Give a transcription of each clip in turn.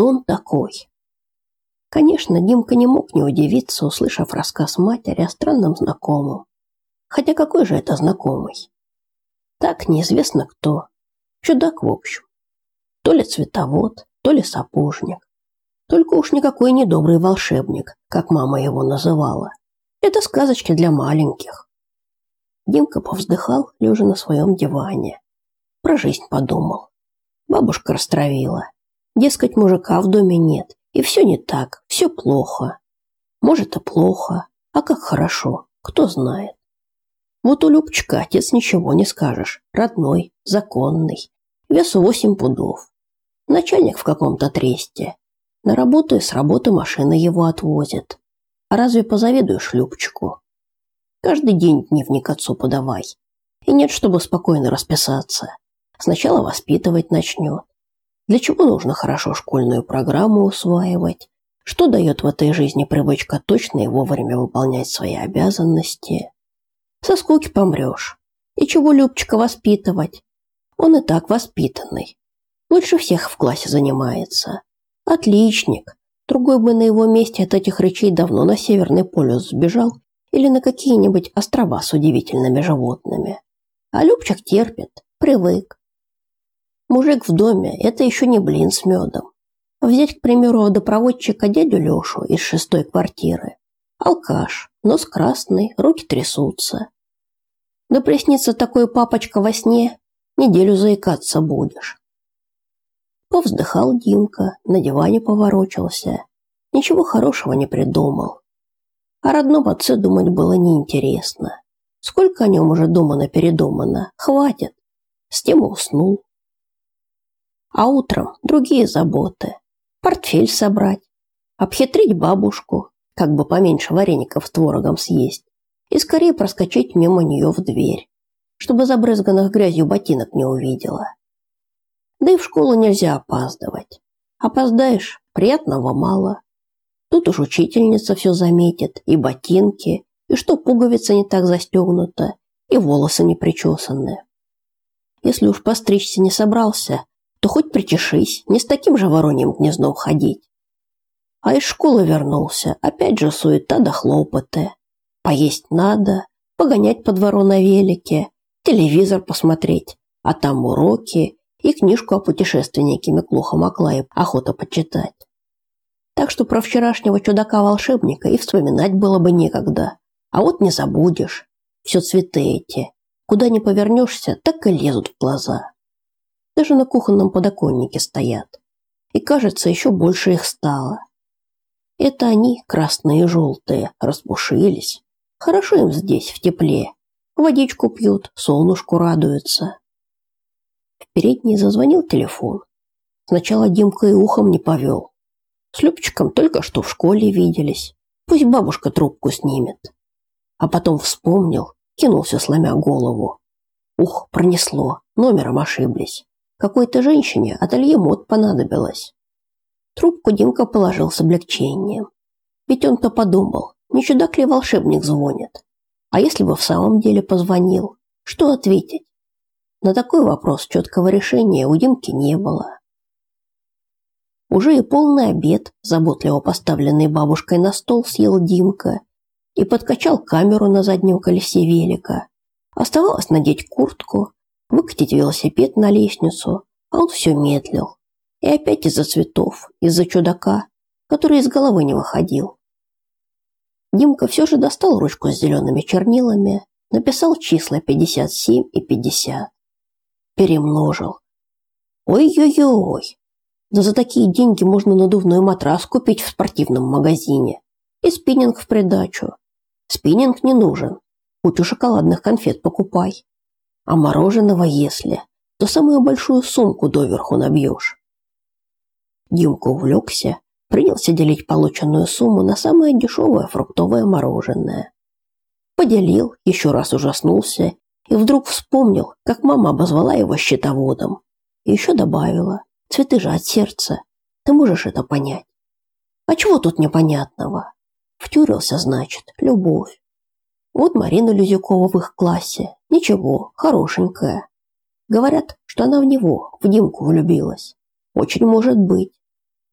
Кто он такой? Конечно, Димка не мог не удивиться, услышав рассказ матери о странном знакомом. Хотя какой же это знакомый? Так, неизвестно кто. Чудак, в общем. То ли цветовод, то ли сапожник. Только уж никакой не добрый волшебник, как мама его называла. Это сказочки для маленьких. Димка повздыхал, лежа на своем диване. Про жизнь подумал. Бабушка растравила. Дескать, мужика в доме нет, и все не так, все плохо. Может, и плохо, а как хорошо, кто знает. Вот у Любчика отец ничего не скажешь. Родной, законный. Вес восемь пудов. Начальник в каком-то тресте. На работу и с работы машина его отвозит. А разве позавидуешь Любчику? Каждый день дневник отцу подавай. И нет, чтобы спокойно расписаться. Сначала воспитывать начнет. Для чего нужно хорошо школьную программу усваивать? Что дает в этой жизни привычка точно и вовремя выполнять свои обязанности? Со скуки помрешь. И чего Любчика воспитывать? Он и так воспитанный. Лучше всех в классе занимается. Отличник. Другой бы на его месте от этих речей давно на Северный полюс сбежал или на какие-нибудь острова с удивительными животными. А Любчик терпит, привык. Мужик в доме – это еще не блин с медом. Взять, к примеру, водопроводчика дядю Лешу из шестой квартиры. Алкаш, нос красный, руки трясутся. Да приснится такой папочка во сне, неделю заикаться будешь. Повздыхал Димка, на диване поворочился. Ничего хорошего не придумал. О родном отце думать было неинтересно. Сколько о нем уже думано-передумано, хватит. С тем уснул. А утром другие заботы. Портфель собрать, обхитрить бабушку, как бы поменьше вареников с творогом съесть, и скорее проскочить мимо нее в дверь, чтобы забрызганных грязью ботинок не увидела. Да и в школу нельзя опаздывать. Опоздаешь, приятного мало. Тут уж учительница все заметит, и ботинки, и что пуговица не так застегнута, и волосы не причесаны. Если уж постричься не собрался, то хоть причешись, не с таким же вороньим гнездом ходить. А из школы вернулся, опять же суета да хлопоты. Поесть надо, погонять по двору на велике, телевизор посмотреть, а там уроки и книжку о путешественнике Миклуха Маклаев охота почитать. Так что про вчерашнего чудака-волшебника и вспоминать было бы некогда. А вот не забудешь. Все цветы эти. Куда ни повернешься, так и лезут в глаза. Даже на кухонном подоконнике стоят. И кажется, еще больше их стало. Это они, красные и желтые, распушились. Хорошо им здесь, в тепле. Водичку пьют, солнышку радуются. В передней зазвонил телефон. Сначала Димка и ухом не повел. С Любчиком только что в школе виделись. Пусть бабушка трубку снимет. А потом вспомнил, кинулся, сломя голову. Ух, пронесло, номером ошиблись. Какой-то женщине ателье мод понадобилось. Трубку Димка положил с облегчением. Ведь он-то подумал, не чудак ли волшебник звонит? А если бы в самом деле позвонил? Что ответить? На такой вопрос четкого решения у Димки не было. Уже и полный обед, заботливо поставленный бабушкой на стол, съел Димка и подкачал камеру на заднем колесе велика. Оставалось надеть куртку, выкатить велосипед на лестницу, а он все медлил. И опять из-за цветов, из-за чудака, который из головы не выходил. Димка все же достал ручку с зелеными чернилами, написал числа 57 и 50. Перемножил. Ой-ой-ой. Да за такие деньги можно надувной матрас купить в спортивном магазине. И спиннинг в придачу. Спиннинг не нужен. Кучу шоколадных конфет покупай. А мороженого, если, то самую большую сумку доверху набьешь. Димка увлекся, принялся делить полученную сумму на самое дешевое фруктовое мороженое. Поделил, еще раз ужаснулся и вдруг вспомнил, как мама обозвала его счетоводом. И еще добавила, цветы же от сердца, ты можешь это понять. А чего тут непонятного? Втюрился, значит, любовь. Вот Марина Люзякова в их классе. Ничего, хорошенькая. Говорят, что она в него, в Димку влюбилась. Очень может быть.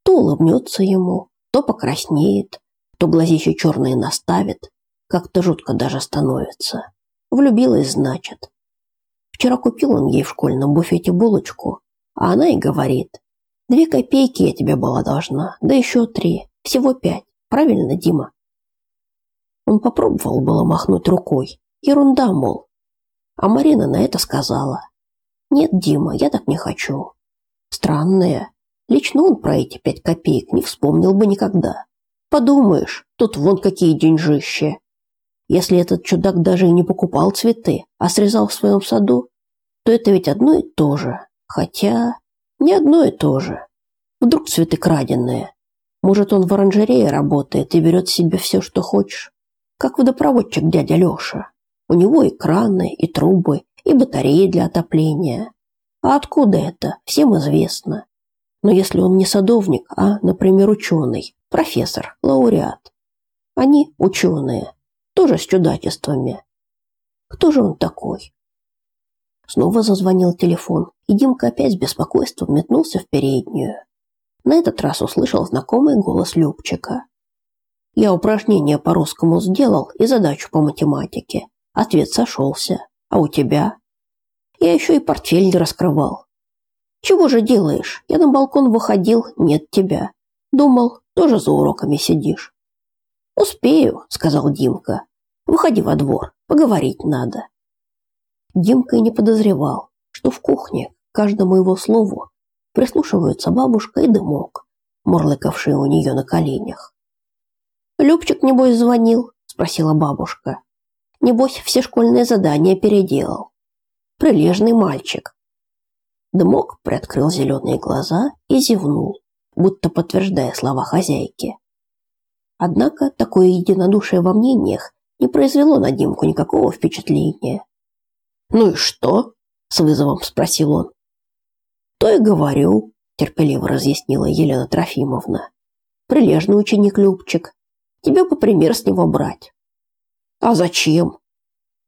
То улыбнется ему, то покраснеет, то глазище черные наставит. Как-то жутко даже становится. Влюбилась, значит. Вчера купил он ей в школьном буфете булочку, а она и говорит. Две копейки я тебе была должна, да еще три, всего пять. Правильно, Дима? Он попробовал было махнуть рукой. Ерунда, мол. А Марина на это сказала. Нет, Дима, я так не хочу. Странная. Лично он про эти пять копеек не вспомнил бы никогда. Подумаешь, тут вон какие деньжища. Если этот чудак даже и не покупал цветы, а срезал в своем саду, то это ведь одно и то же. Хотя не одно и то же. Вдруг цветы краденые. Может, он в оранжерее работает и берет себе все, что хочешь. Как водопроводчик дядя Леша. У него и краны, и трубы, и батареи для отопления. А откуда это, всем известно. Но если он не садовник, а, например, ученый, профессор, лауреат. Они, ученые, тоже с чудачествами. Кто же он такой? Снова зазвонил телефон, и Димка опять с беспокойством метнулся в переднюю. На этот раз услышал знакомый голос Любчика. Я упражнение по русскому сделал и задачу по математике. Ответ сошелся. А у тебя? Я еще и портфель не раскрывал. Чего же делаешь? Я на балкон выходил, нет тебя. Думал, тоже за уроками сидишь. Успею, сказал Димка. Выходи во двор, поговорить надо. Димка и не подозревал, что в кухне каждому его слову прислушиваются бабушка и дымок, мурлыкавшие у нее на коленях. «Любчик, небось, звонил?» – спросила бабушка. «Небось, все школьные задания переделал. Прилежный мальчик». Дымок приоткрыл зеленые глаза и зевнул, будто подтверждая слова хозяйки. Однако такое единодушие во мнениях не произвело на Димку никакого впечатления. «Ну и что?» – с вызовом спросил он. «То и говорю», – терпеливо разъяснила Елена Трофимовна. «Прилежный ученик Любчик, Тебе бы пример с него брать. А зачем?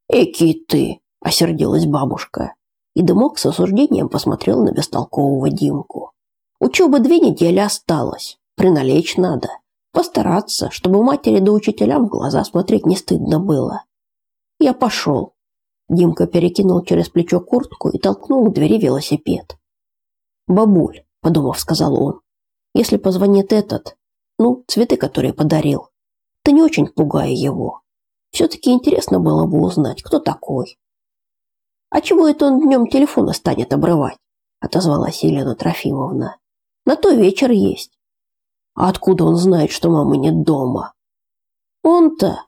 Эки ты, осердилась бабушка. И дымок с осуждением посмотрел на бестолкового Димку. Учеба две недели осталось. Приналечь надо. Постараться, чтобы матери да учителям в глаза смотреть не стыдно было. Я пошел. Димка перекинул через плечо куртку и толкнул к двери велосипед. «Бабуль», — подумав, сказал он, — «если позвонит этот, ну, цветы, которые подарил, ты не очень пугай его. Все-таки интересно было бы узнать, кто такой. А чего это он днем телефона станет обрывать? Отозвалась Елена Трофимовна. На то вечер есть. А откуда он знает, что мамы нет дома? Он-то,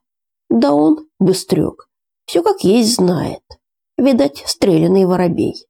да он, быстрюк, все как есть знает. Видать, стрелянный воробей.